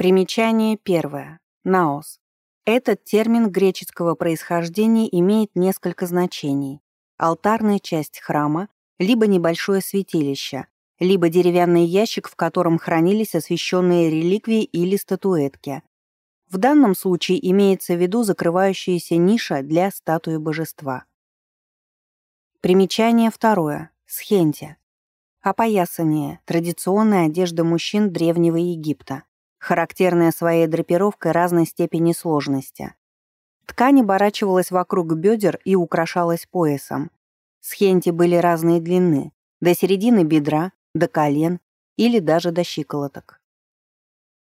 Примечание первое. Наос. Этот термин греческого происхождения имеет несколько значений. Алтарная часть храма, либо небольшое святилище, либо деревянный ящик, в котором хранились освященные реликвии или статуэтки. В данном случае имеется в виду закрывающаяся ниша для статуи божества. Примечание второе. Схенти. Опоясание – традиционная одежда мужчин Древнего Египта, характерная своей драпировкой разной степени сложности. Ткань оборачивалась вокруг бедер и украшалась поясом. Схенти были разной длины, до середины бедра, до колен или даже до щиколоток.